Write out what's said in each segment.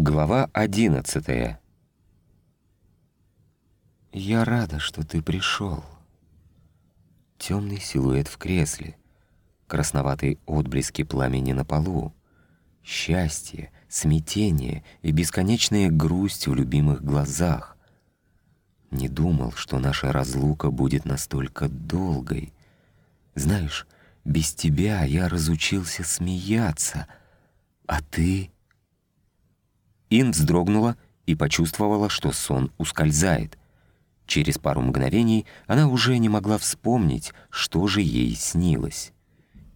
Глава одиннадцатая. «Я рада, что ты пришел». Темный силуэт в кресле, красноватые отблески пламени на полу, счастье, смятение и бесконечная грусть в любимых глазах. Не думал, что наша разлука будет настолько долгой. Знаешь, без тебя я разучился смеяться, а ты... Ин вздрогнула и почувствовала, что сон ускользает. Через пару мгновений она уже не могла вспомнить, что же ей снилось.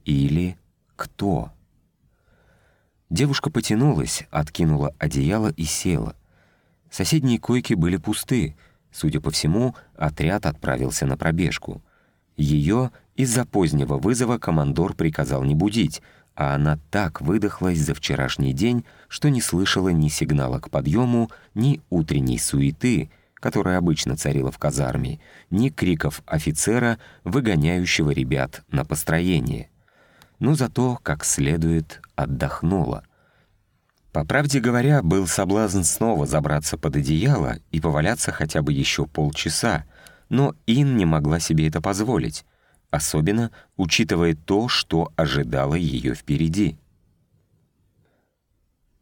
Или кто. Девушка потянулась, откинула одеяло и села. Соседние койки были пусты. Судя по всему, отряд отправился на пробежку. Ее из-за позднего вызова командор приказал не будить, а она так выдохлась за вчерашний день, что не слышала ни сигнала к подъему, ни утренней суеты, которая обычно царила в казарме, ни криков офицера, выгоняющего ребят на построение. Но зато, как следует, отдохнула. По правде говоря, был соблазн снова забраться под одеяло и поваляться хотя бы еще полчаса, но Ин не могла себе это позволить особенно учитывая то, что ожидало ее впереди.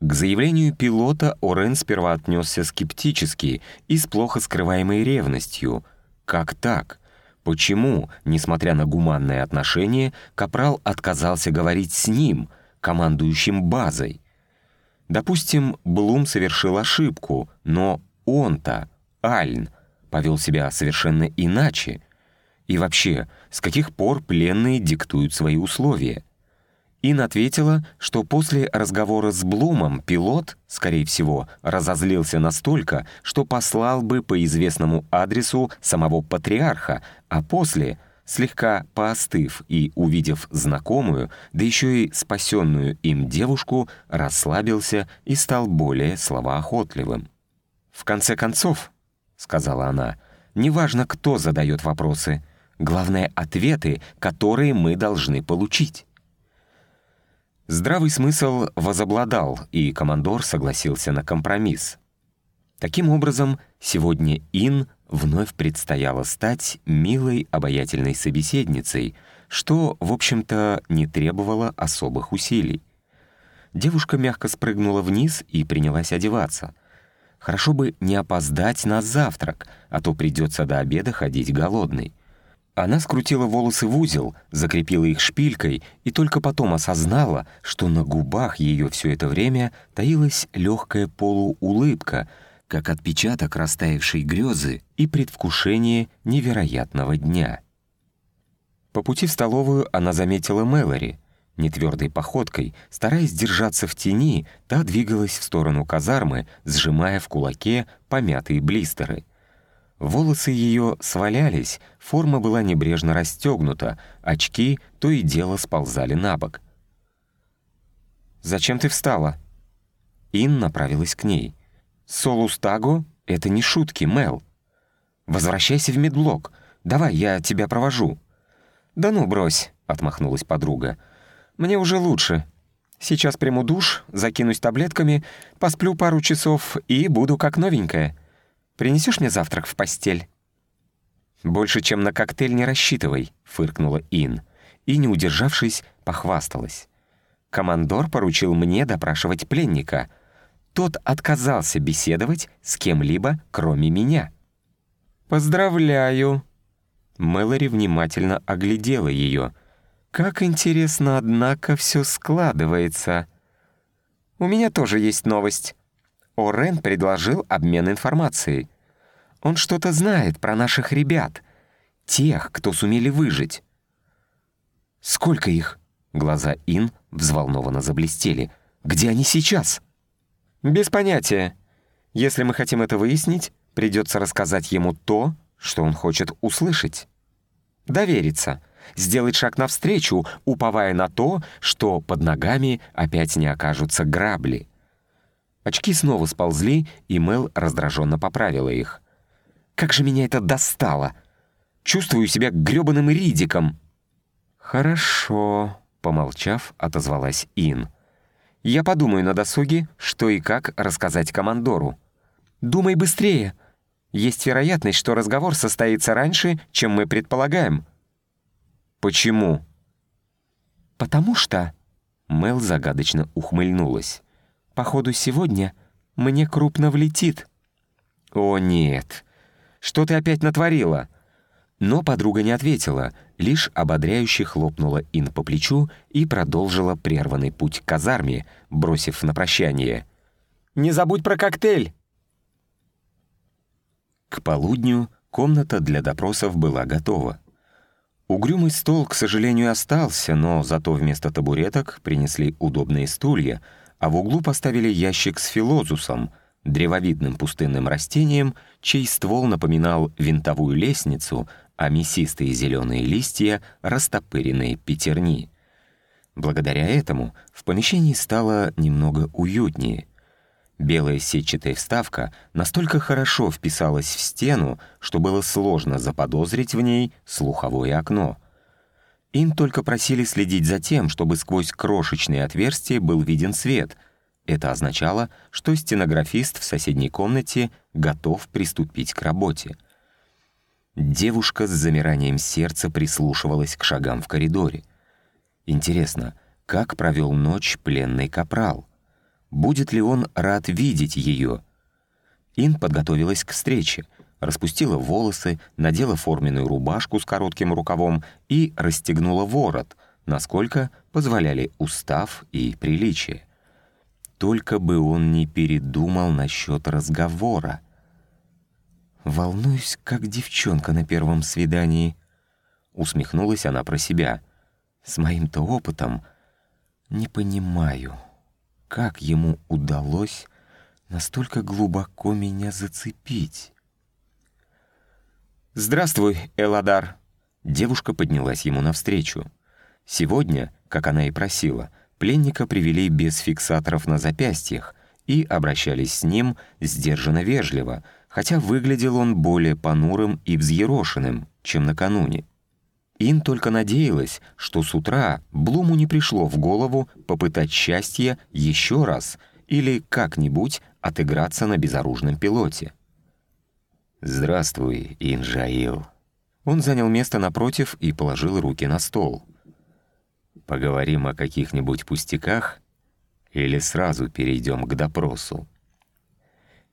К заявлению пилота Орен сперва отнесся скептически и с плохо скрываемой ревностью. Как так? Почему, несмотря на гуманное отношение, Капрал отказался говорить с ним, командующим базой? Допустим, Блум совершил ошибку, но он-то, Альн, повел себя совершенно иначе — и вообще, с каких пор пленные диктуют свои условия? Ин ответила, что после разговора с Блумом пилот, скорее всего, разозлился настолько, что послал бы по известному адресу самого патриарха, а после, слегка поостыв и увидев знакомую, да еще и спасенную им девушку, расслабился и стал более словоохотливым. «В конце концов», — сказала она, — «неважно, кто задает вопросы, Главное — ответы, которые мы должны получить. Здравый смысл возобладал, и командор согласился на компромисс. Таким образом, сегодня Ин вновь предстояло стать милой, обаятельной собеседницей, что, в общем-то, не требовало особых усилий. Девушка мягко спрыгнула вниз и принялась одеваться. Хорошо бы не опоздать на завтрак, а то придется до обеда ходить голодной. Она скрутила волосы в узел, закрепила их шпилькой и только потом осознала, что на губах ее все это время таилась легкая полуулыбка, как отпечаток растаявшей грезы и предвкушение невероятного дня. По пути в столовую она заметила Мэлори. Нетвердой походкой, стараясь держаться в тени, та двигалась в сторону казармы, сжимая в кулаке помятые блистеры — Волосы ее свалялись, форма была небрежно расстегнута, очки то и дело сползали на бок. «Зачем ты встала?» Ин направилась к ней. «Солус Таго — это не шутки, Мел. Возвращайся в медблок. Давай, я тебя провожу». «Да ну, брось», — отмахнулась подруга. «Мне уже лучше. Сейчас приму душ, закинусь таблетками, посплю пару часов и буду как новенькая». Принесешь мне завтрак в постель?» «Больше, чем на коктейль не рассчитывай», — фыркнула Ин. И, не удержавшись, похвасталась. «Командор поручил мне допрашивать пленника. Тот отказался беседовать с кем-либо, кроме меня». «Поздравляю!» Мэлори внимательно оглядела ее. «Как интересно, однако, все складывается. У меня тоже есть новость». Орен предложил обмен информацией. Он что-то знает про наших ребят, тех, кто сумели выжить. «Сколько их?» Глаза Ин взволнованно заблестели. «Где они сейчас?» «Без понятия. Если мы хотим это выяснить, придется рассказать ему то, что он хочет услышать. Довериться, сделать шаг навстречу, уповая на то, что под ногами опять не окажутся грабли. Очки снова сползли, и Мел раздраженно поправила их. «Как же меня это достало! Чувствую себя грёбаным ридиком!» «Хорошо», — помолчав, отозвалась Ин. Я подумаю на досуге, что и как рассказать командору. Думай быстрее. Есть вероятность, что разговор состоится раньше, чем мы предполагаем. Почему? Потому что... Мел загадочно ухмыльнулась. «Походу, сегодня мне крупно влетит». «О, нет! Что ты опять натворила?» Но подруга не ответила, лишь ободряюще хлопнула Ин по плечу и продолжила прерванный путь к казарме, бросив на прощание. «Не забудь про коктейль!» К полудню комната для допросов была готова. Угрюмый стол, к сожалению, остался, но зато вместо табуреток принесли удобные стулья, а в углу поставили ящик с филозусом, древовидным пустынным растением, чей ствол напоминал винтовую лестницу, а мясистые зеленые листья — растопыренные пятерни. Благодаря этому в помещении стало немного уютнее. Белая сетчатая вставка настолько хорошо вписалась в стену, что было сложно заподозрить в ней слуховое окно. Им только просили следить за тем, чтобы сквозь крошечные отверстия был виден свет. Это означало, что стенографист в соседней комнате готов приступить к работе — Девушка с замиранием сердца прислушивалась к шагам в коридоре. Интересно, как провел ночь пленный капрал? Будет ли он рад видеть ее? Ин подготовилась к встрече, распустила волосы, надела форменную рубашку с коротким рукавом и расстегнула ворот, насколько позволяли устав и приличие. Только бы он не передумал насчет разговора. Волнуюсь, как девчонка на первом свидании. Усмехнулась она про себя. С моим-то опытом не понимаю, как ему удалось настолько глубоко меня зацепить. «Здравствуй, Эладар!» Девушка поднялась ему навстречу. Сегодня, как она и просила, пленника привели без фиксаторов на запястьях и обращались с ним сдержанно вежливо — хотя выглядел он более понурым и взъерошенным, чем накануне. Ин только надеялась, что с утра Блуму не пришло в голову попытать счастье еще раз или как-нибудь отыграться на безоружном пилоте. «Здравствуй, Инжаил». Он занял место напротив и положил руки на стол. «Поговорим о каких-нибудь пустяках или сразу перейдем к допросу?»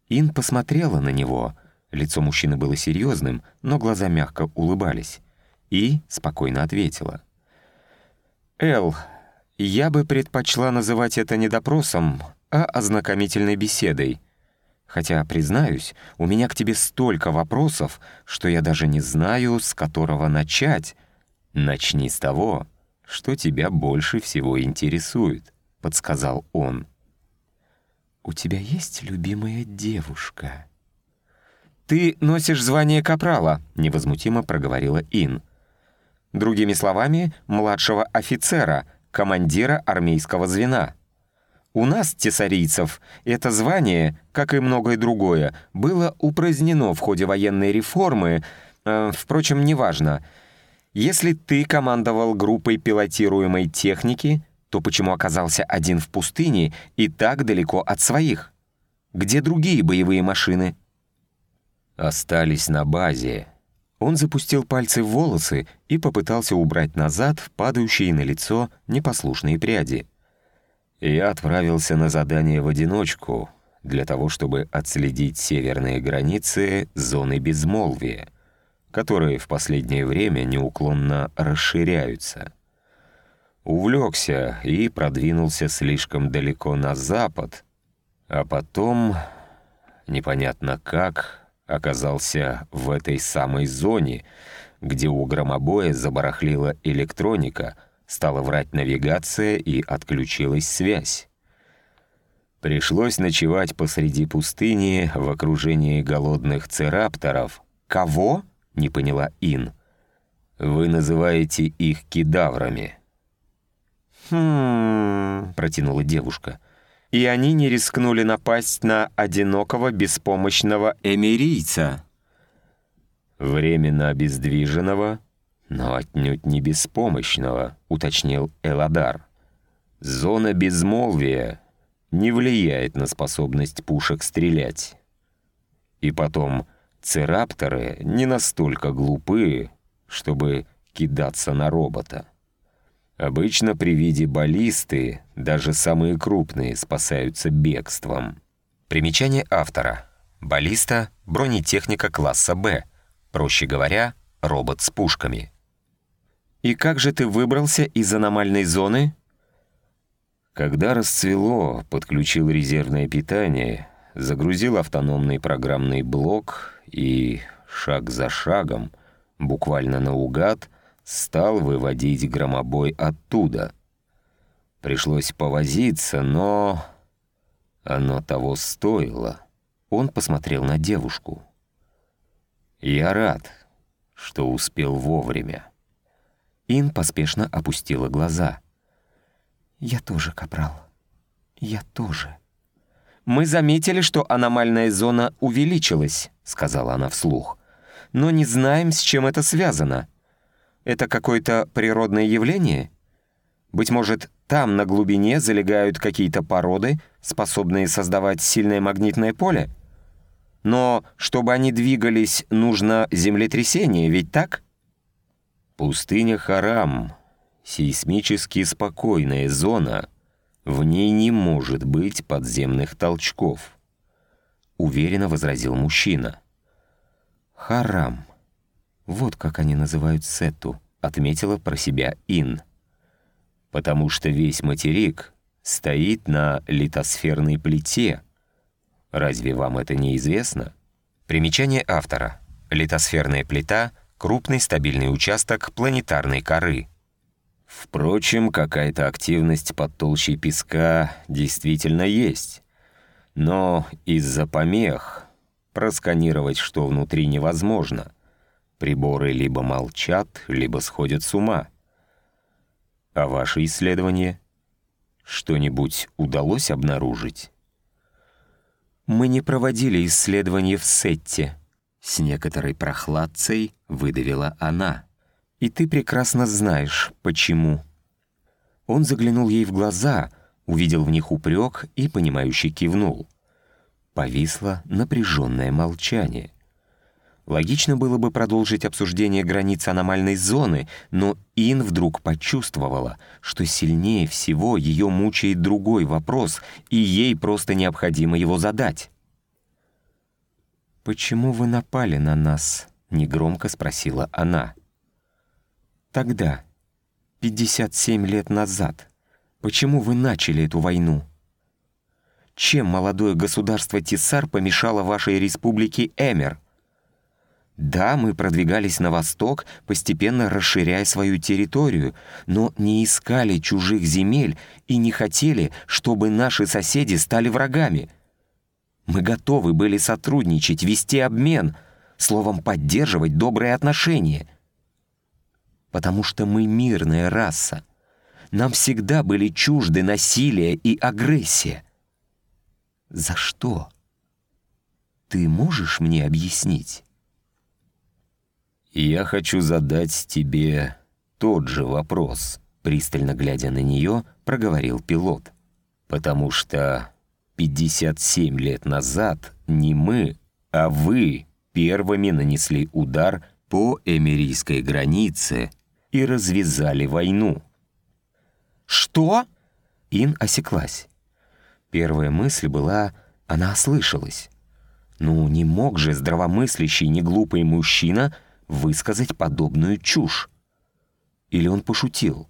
Ин посмотрела на него. Лицо мужчины было серьезным, но глаза мягко улыбались. И спокойно ответила. «Эл, я бы предпочла называть это не допросом, а ознакомительной беседой. Хотя, признаюсь, у меня к тебе столько вопросов, что я даже не знаю, с которого начать. Начни с того, что тебя больше всего интересует», — подсказал он. «У тебя есть любимая девушка?» «Ты носишь звание капрала», — невозмутимо проговорила Ин. «Другими словами, младшего офицера, командира армейского звена. У нас, тесарийцев, это звание, как и многое другое, было упразднено в ходе военной реформы, э, впрочем, неважно. Если ты командовал группой пилотируемой техники, то почему оказался один в пустыне и так далеко от своих? Где другие боевые машины? Остались на базе. Он запустил пальцы в волосы и попытался убрать назад падающие на лицо непослушные пряди. Я отправился на задание в одиночку для того, чтобы отследить северные границы зоны безмолвия, которые в последнее время неуклонно расширяются. Увлекся и продвинулся слишком далеко на запад, а потом, непонятно как, оказался в этой самой зоне, где у громобоя забарахлила электроника, стала врать навигация и отключилась связь. Пришлось ночевать посреди пустыни в окружении голодных церапторов. «Кого?» — не поняла Ин. «Вы называете их кедаврами». «Хм...» — протянула девушка. «И они не рискнули напасть на одинокого беспомощного эмирийца». «Временно обездвиженного, но отнюдь не беспомощного», — уточнил Эладар. Зона безмолвия не влияет на способность пушек стрелять. И потом, церапторы не настолько глупы, чтобы кидаться на робота. Обычно при виде баллисты даже самые крупные спасаются бегством. Примечание автора. Баллиста — бронетехника класса «Б», проще говоря, робот с пушками. «И как же ты выбрался из аномальной зоны?» Когда расцвело, подключил резервное питание, загрузил автономный программный блок и, шаг за шагом, буквально наугад, стал выводить громобой оттуда. Пришлось повозиться, но... Оно того стоило. Он посмотрел на девушку. «Я рад, что успел вовремя». Ин поспешно опустила глаза. «Я тоже, Капрал. Я тоже». «Мы заметили, что аномальная зона увеличилась», — сказала она вслух. «Но не знаем, с чем это связано. Это какое-то природное явление? Быть может, там на глубине залегают какие-то породы, способные создавать сильное магнитное поле? Но чтобы они двигались, нужно землетрясение, ведь так?» Пустыня Харам — сейсмически спокойная зона. В ней не может быть подземных толчков. Уверенно возразил мужчина. Харам. Вот как они называют Сетту, отметила про себя Ин. Потому что весь материк стоит на литосферной плите. Разве вам это не известно? Примечание автора. Литосферная плита — крупный стабильный участок планетарной коры. Впрочем, какая-то активность под толщей песка действительно есть. Но из-за помех просканировать, что внутри, невозможно. Приборы либо молчат, либо сходят с ума. А ваши исследования? Что-нибудь удалось обнаружить? Мы не проводили исследования в Сетте, с некоторой прохладцей выдавила она. «И ты прекрасно знаешь, почему». Он заглянул ей в глаза, увидел в них упрек и, понимающе кивнул. Повисло напряженное молчание. Логично было бы продолжить обсуждение границ аномальной зоны, но Ин вдруг почувствовала, что сильнее всего ее мучает другой вопрос, и ей просто необходимо его задать. «Почему вы напали на нас?» — негромко спросила она. «Тогда, 57 лет назад, почему вы начали эту войну? Чем молодое государство Тисар помешало вашей республике Эмер?» Да, мы продвигались на восток, постепенно расширяя свою территорию, но не искали чужих земель и не хотели, чтобы наши соседи стали врагами. Мы готовы были сотрудничать, вести обмен, словом, поддерживать добрые отношения. Потому что мы мирная раса. Нам всегда были чужды насилие и агрессия. За что? Ты можешь мне объяснить? Я хочу задать тебе тот же вопрос, пристально глядя на нее, проговорил пилот. Потому что 57 лет назад не мы, а вы первыми нанесли удар по эмирийской границе и развязали войну. «Что?» Ин осеклась. Первая мысль была, она ослышалась. Ну, не мог же здравомыслящий, неглупый мужчина высказать подобную чушь. Или он пошутил?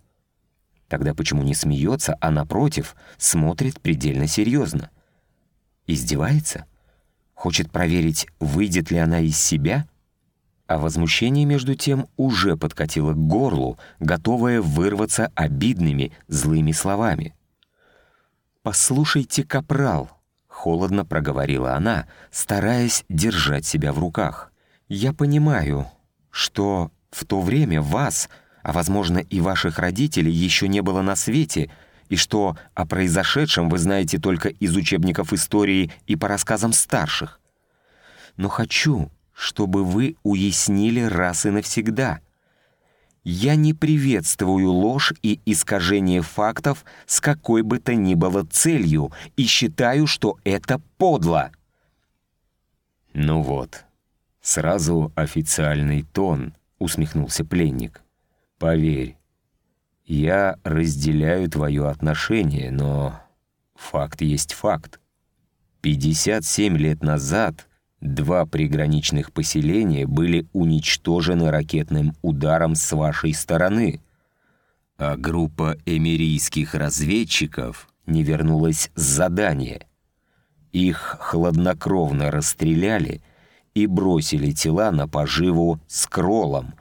Тогда почему не смеется, а напротив, смотрит предельно серьезно? Издевается? Хочет проверить, выйдет ли она из себя? А возмущение, между тем, уже подкатило к горлу, готовое вырваться обидными, злыми словами. «Послушайте, капрал», — холодно проговорила она, стараясь держать себя в руках. «Я понимаю, что в то время вас, а, возможно, и ваших родителей еще не было на свете, — и что о произошедшем вы знаете только из учебников истории и по рассказам старших. Но хочу, чтобы вы уяснили раз и навсегда. Я не приветствую ложь и искажение фактов с какой бы то ни было целью и считаю, что это подло. Ну вот, сразу официальный тон, усмехнулся пленник. Поверь, я разделяю твое отношение, но факт есть факт. 57 лет назад Два приграничных поселения были уничтожены ракетным ударом с вашей стороны, а группа эмирийских разведчиков не вернулась с задания. Их хладнокровно расстреляли и бросили тела на поживу с кролом,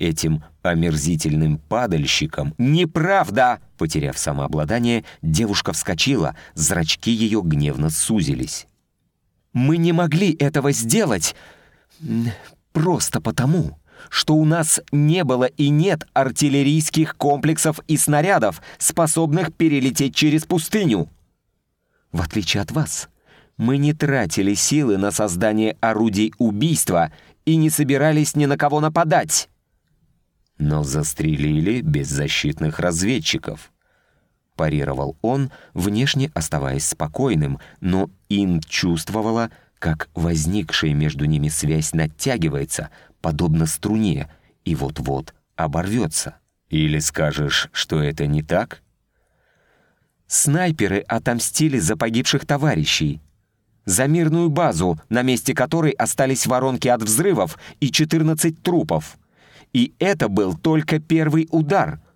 этим омерзительным падальщиком. «Неправда!» Потеряв самообладание, девушка вскочила, зрачки ее гневно сузились. Мы не могли этого сделать просто потому, что у нас не было и нет артиллерийских комплексов и снарядов, способных перелететь через пустыню. В отличие от вас, мы не тратили силы на создание орудий убийства и не собирались ни на кого нападать. Но застрелили беззащитных разведчиков парировал он, внешне оставаясь спокойным, но Ин чувствовала, как возникшая между ними связь натягивается, подобно струне, и вот-вот оборвется. Или скажешь, что это не так? Снайперы отомстили за погибших товарищей. За мирную базу, на месте которой остались воронки от взрывов и 14 трупов. И это был только первый удар —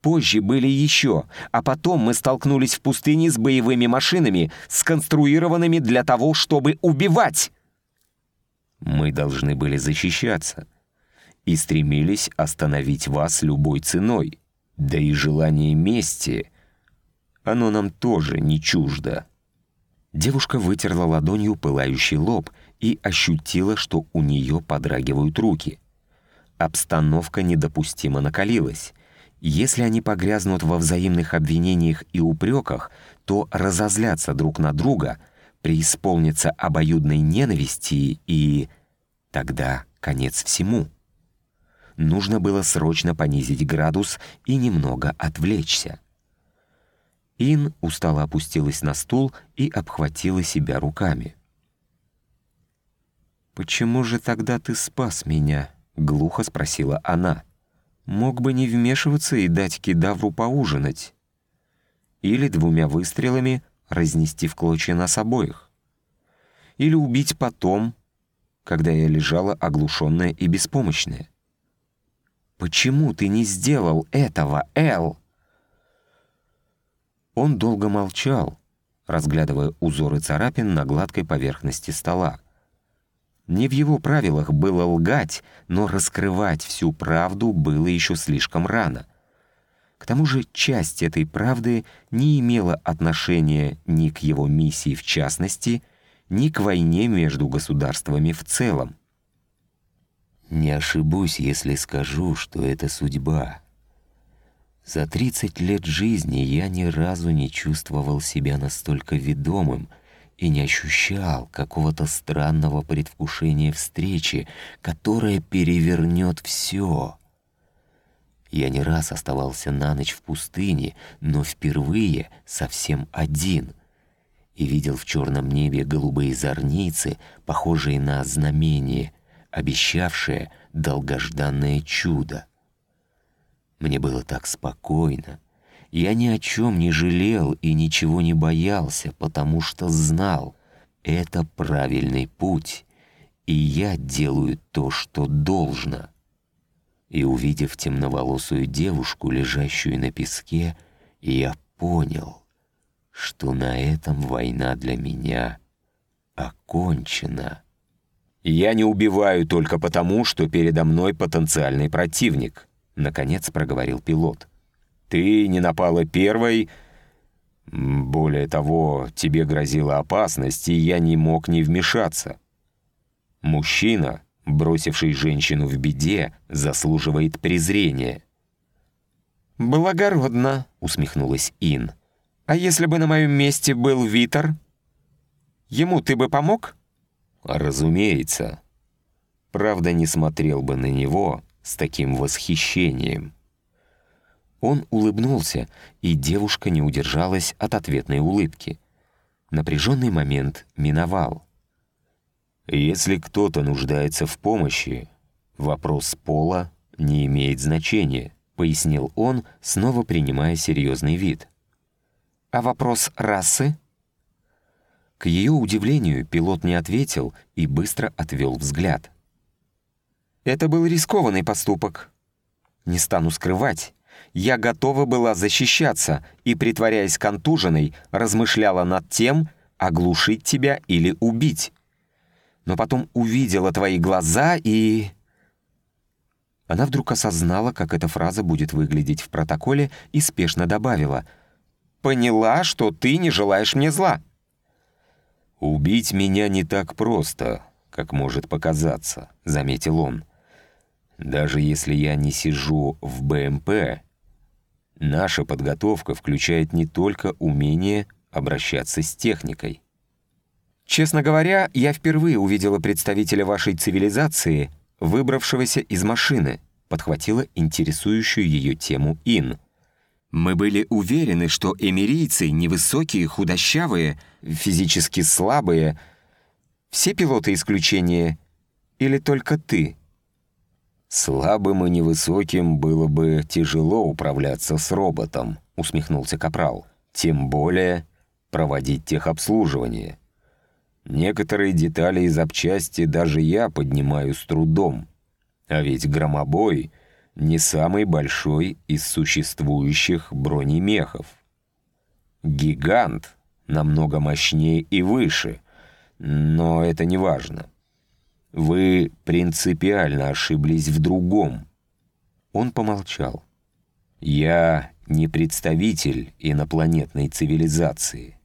Позже были еще, а потом мы столкнулись в пустыне с боевыми машинами, сконструированными для того, чтобы убивать. Мы должны были защищаться и стремились остановить вас любой ценой. Да и желание мести, оно нам тоже не чуждо. Девушка вытерла ладонью пылающий лоб и ощутила, что у нее подрагивают руки. Обстановка недопустимо накалилась. Если они погрязнут во взаимных обвинениях и упреках, то разозлятся друг на друга, преисполнятся обоюдной ненависти и... Тогда конец всему. Нужно было срочно понизить градус и немного отвлечься. Ин устало опустилась на стул и обхватила себя руками. «Почему же тогда ты спас меня?» — глухо спросила она мог бы не вмешиваться и дать кедавру поужинать. Или двумя выстрелами разнести в клочья нас обоих. Или убить потом, когда я лежала оглушенная и беспомощная. «Почему ты не сделал этого, Эл?» Он долго молчал, разглядывая узоры царапин на гладкой поверхности стола. Не в его правилах было лгать, но раскрывать всю правду было еще слишком рано. К тому же часть этой правды не имела отношения ни к его миссии в частности, ни к войне между государствами в целом. Не ошибусь, если скажу, что это судьба. За 30 лет жизни я ни разу не чувствовал себя настолько ведомым — и не ощущал какого-то странного предвкушения встречи, которая перевернет все. Я не раз оставался на ночь в пустыне, но впервые совсем один и видел в черном небе голубые зорницы, похожие на знамение, обещавшее долгожданное чудо. Мне было так спокойно, я ни о чем не жалел и ничего не боялся, потому что знал, это правильный путь, и я делаю то, что должно. И увидев темноволосую девушку, лежащую на песке, я понял, что на этом война для меня окончена. «Я не убиваю только потому, что передо мной потенциальный противник», — наконец проговорил пилот. Ты не напала первой. Более того, тебе грозила опасность, и я не мог не вмешаться. Мужчина, бросивший женщину в беде, заслуживает презрения. «Благородно», — усмехнулась Ин. «А если бы на моем месте был Витер? Ему ты бы помог?» «Разумеется. Правда, не смотрел бы на него, с таким восхищением. Он улыбнулся, и девушка не удержалась от ответной улыбки. Напряженный момент миновал. Если кто-то нуждается в помощи, вопрос пола не имеет значения, пояснил он, снова принимая серьезный вид. А вопрос расы? К ее удивлению пилот не ответил и быстро отвел взгляд. Это был рискованный поступок. Не стану скрывать, я готова была защищаться и, притворяясь контуженной, размышляла над тем, оглушить тебя или убить но потом увидела твои глаза и...» Она вдруг осознала, как эта фраза будет выглядеть в протоколе, и спешно добавила. «Поняла, что ты не желаешь мне зла». «Убить меня не так просто, как может показаться», — заметил он. «Даже если я не сижу в БМП, наша подготовка включает не только умение обращаться с техникой». Честно говоря, я впервые увидела представителя вашей цивилизации, выбравшегося из машины, подхватила интересующую ее тему Ин. Мы были уверены, что эмирийцы невысокие, худощавые, физически слабые. Все пилоты исключение или только ты? «Слабым и невысоким было бы тяжело управляться с роботом», — усмехнулся Капрал. «Тем более проводить техобслуживание. Некоторые детали и запчасти даже я поднимаю с трудом. А ведь громобой — не самый большой из существующих бронемехов. Гигант намного мощнее и выше, но это не важно. Вы принципиально ошиблись в другом. Он помолчал. Я не представитель инопланетной цивилизации.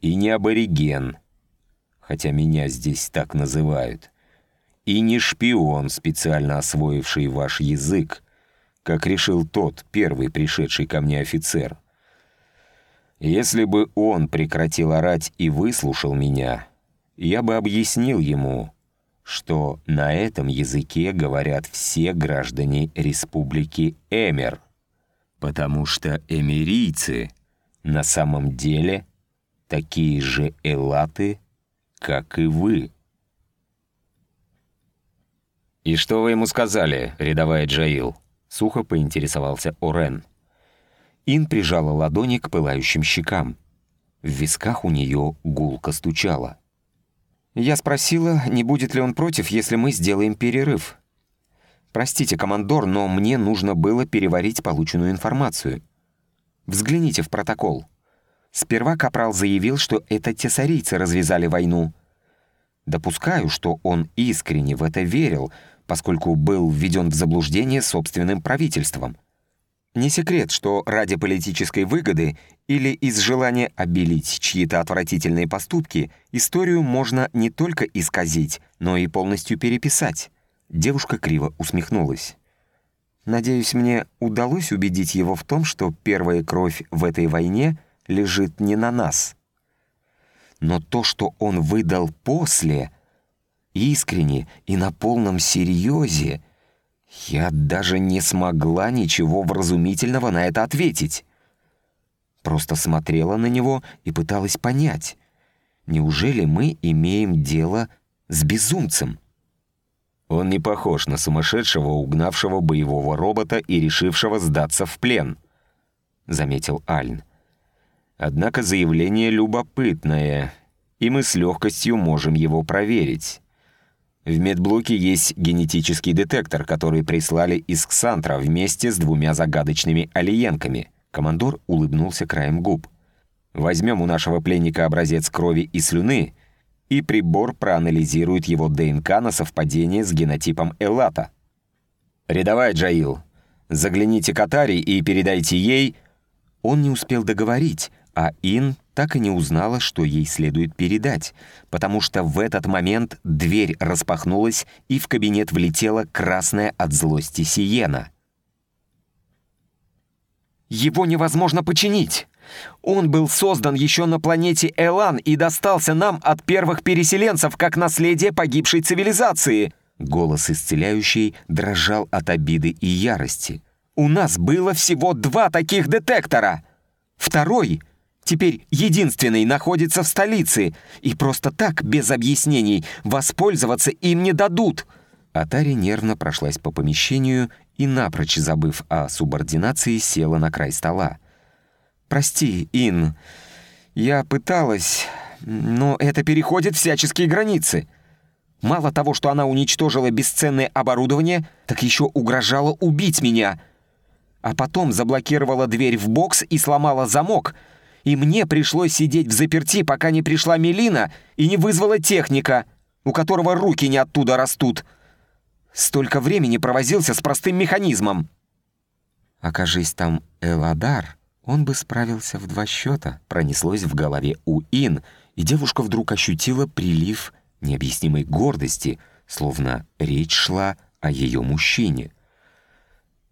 И не абориген — хотя меня здесь так называют, и не шпион, специально освоивший ваш язык, как решил тот первый пришедший ко мне офицер. Если бы он прекратил орать и выслушал меня, я бы объяснил ему, что на этом языке говорят все граждане Республики Эмер, потому что эмирийцы на самом деле такие же элаты, как и вы». «И что вы ему сказали, рядовая Джаил?» — сухо поинтересовался Орен. Ин прижала ладони к пылающим щекам. В висках у нее гулко стучало. «Я спросила, не будет ли он против, если мы сделаем перерыв. Простите, командор, но мне нужно было переварить полученную информацию. Взгляните в протокол». Сперва Капрал заявил, что это тесарийцы развязали войну. Допускаю, что он искренне в это верил, поскольку был введен в заблуждение собственным правительством. Не секрет, что ради политической выгоды или из желания обелить чьи-то отвратительные поступки историю можно не только исказить, но и полностью переписать. Девушка криво усмехнулась. Надеюсь, мне удалось убедить его в том, что первая кровь в этой войне — лежит не на нас. Но то, что он выдал после, искренне и на полном серьезе, я даже не смогла ничего вразумительного на это ответить. Просто смотрела на него и пыталась понять, неужели мы имеем дело с безумцем? Он не похож на сумасшедшего, угнавшего боевого робота и решившего сдаться в плен, заметил Альн. Однако заявление любопытное, и мы с легкостью можем его проверить. В медблоке есть генетический детектор, который прислали из Ксантра вместе с двумя загадочными алиенками. Командор улыбнулся краем губ. Возьмем у нашего пленника образец крови и слюны, и прибор проанализирует его ДНК на совпадение с генотипом Элата. «Рядовая Джаил, загляните к Атари и передайте ей...» Он не успел договорить, а Ин так и не узнала, что ей следует передать, потому что в этот момент дверь распахнулась, и в кабинет влетела красная от злости Сиена. «Его невозможно починить! Он был создан еще на планете Элан и достался нам от первых переселенцев как наследие погибшей цивилизации!» Голос исцеляющий дрожал от обиды и ярости. «У нас было всего два таких детектора! Второй, теперь единственный, находится в столице, и просто так, без объяснений, воспользоваться им не дадут!» Атари нервно прошлась по помещению и, напрочь забыв о субординации, села на край стола. «Прости, Ин, я пыталась, но это переходит всяческие границы. Мало того, что она уничтожила бесценное оборудование, так еще угрожала убить меня. А потом заблокировала дверь в бокс и сломала замок, и мне пришлось сидеть в заперти, пока не пришла Мелина и не вызвала техника, у которого руки не оттуда растут». Столько времени провозился с простым механизмом. Окажись там Эладар, он бы справился в два счета. Пронеслось в голове у Ин, и девушка вдруг ощутила прилив необъяснимой гордости, словно речь шла о ее мужчине.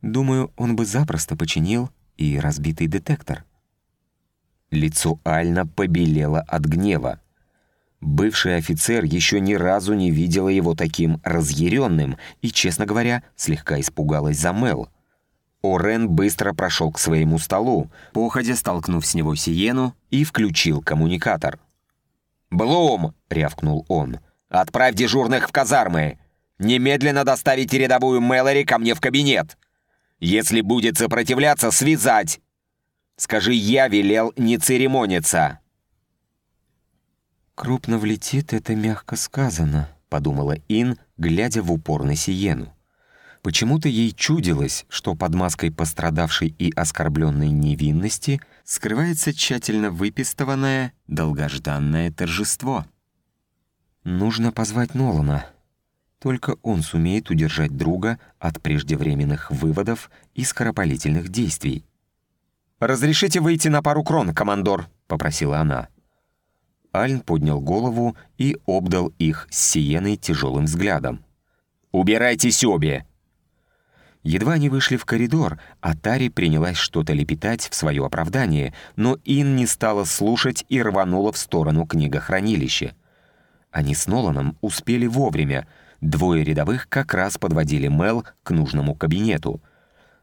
Думаю, он бы запросто починил и разбитый детектор. Лицо Альна побелело от гнева. Бывший офицер еще ни разу не видела его таким разъяренным и, честно говоря, слегка испугалась за Мел. Орен быстро прошел к своему столу, походя столкнув с него Сиену, и включил коммуникатор. «Блум!» — рявкнул он. «Отправь дежурных в казармы! Немедленно доставить рядовую Мэлори ко мне в кабинет! Если будет сопротивляться, связать! Скажи, я велел не церемониться!» «Крупно влетит, это мягко сказано», — подумала Ин, глядя в упор на Сиену. Почему-то ей чудилось, что под маской пострадавшей и оскорбленной невинности скрывается тщательно выпистованное, долгожданное торжество. Нужно позвать Нолана. Только он сумеет удержать друга от преждевременных выводов и скоропалительных действий. «Разрешите выйти на пару крон, командор», — попросила она. Альн поднял голову и обдал их с Сиеной тяжелым взглядом. «Убирайтесь обе!» Едва они вышли в коридор, а Тари принялась что-то лепетать в свое оправдание, но Ин не стала слушать и рванула в сторону книгохранилища. Они с Ноланом успели вовремя. Двое рядовых как раз подводили Мел к нужному кабинету.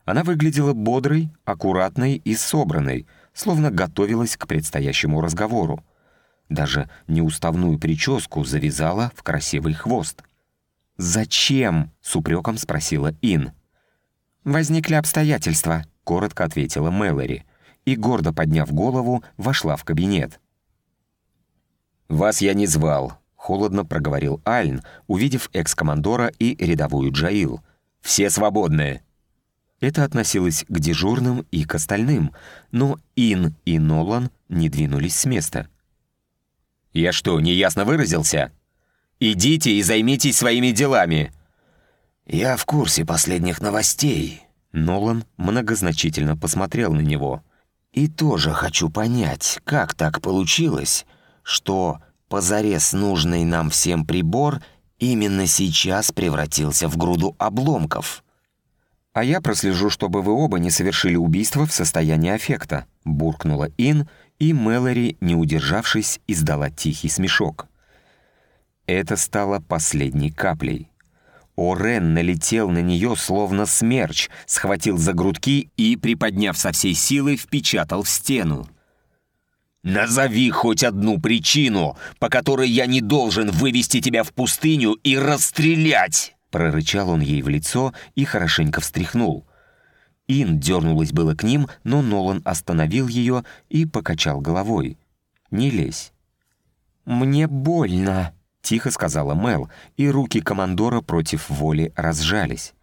Она выглядела бодрой, аккуратной и собранной, словно готовилась к предстоящему разговору. Даже неуставную прическу завязала в красивый хвост. «Зачем?» — с упреком спросила Ин. «Возникли обстоятельства», — коротко ответила Мэлори, и, гордо подняв голову, вошла в кабинет. «Вас я не звал», — холодно проговорил Альн, увидев экс-командора и рядовую Джаил. «Все свободны». Это относилось к дежурным и к остальным, но Ин и Нолан не двинулись с места — «Я что, неясно выразился? Идите и займитесь своими делами!» «Я в курсе последних новостей», — Нолан многозначительно посмотрел на него. «И тоже хочу понять, как так получилось, что позарез нужный нам всем прибор именно сейчас превратился в груду обломков». «А я прослежу, чтобы вы оба не совершили убийство в состоянии аффекта», — буркнула Ин, — и Мэлори, не удержавшись, издала тихий смешок. Это стало последней каплей. Орен налетел на нее, словно смерч, схватил за грудки и, приподняв со всей силы, впечатал в стену. «Назови хоть одну причину, по которой я не должен вывести тебя в пустыню и расстрелять!» Прорычал он ей в лицо и хорошенько встряхнул — Ин дернулась было к ним, но Нолан остановил ее и покачал головой. «Не лезь». «Мне больно», — тихо сказала Мел, и руки командора против воли разжались.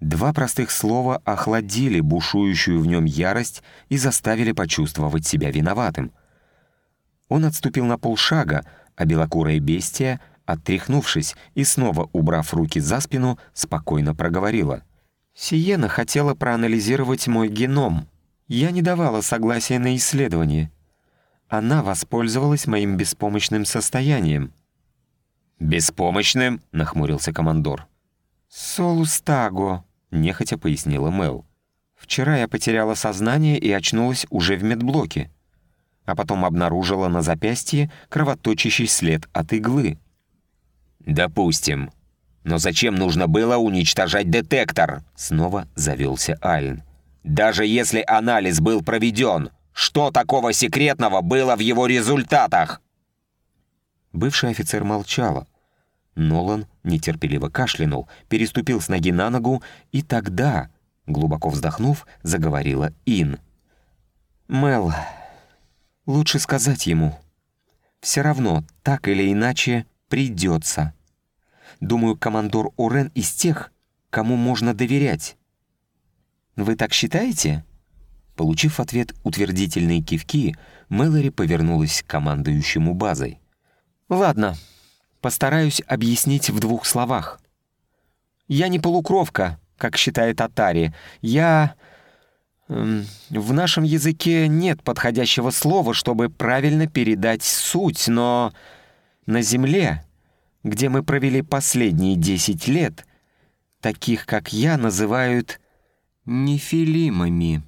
Два простых слова охладили бушующую в нем ярость и заставили почувствовать себя виноватым. Он отступил на полшага, а белокурая бестия, оттряхнувшись и снова убрав руки за спину, спокойно проговорила — Сиена хотела проанализировать мой геном. Я не давала согласия на исследование. Она воспользовалась моим беспомощным состоянием. «Беспомощным?» — нахмурился командор. «Солустаго», — нехотя пояснила Мел. «Вчера я потеряла сознание и очнулась уже в медблоке, а потом обнаружила на запястье кровоточащий след от иглы». «Допустим. «Но зачем нужно было уничтожать детектор?» Снова завелся Альн. «Даже если анализ был проведен, что такого секретного было в его результатах?» Бывший офицер молчала. Нолан нетерпеливо кашлянул, переступил с ноги на ногу, и тогда, глубоко вздохнув, заговорила Ин. «Мел, лучше сказать ему. Все равно, так или иначе, придется. Думаю, командор Урен из тех, кому можно доверять. Вы так считаете?» Получив ответ утвердительные кивки, Мэлори повернулась к командующему базой. «Ладно, постараюсь объяснить в двух словах. Я не полукровка, как считает Атари. Я... Эм, в нашем языке нет подходящего слова, чтобы правильно передать суть, но на Земле, где мы провели последние десять лет, таких, как я, называют нефилимами».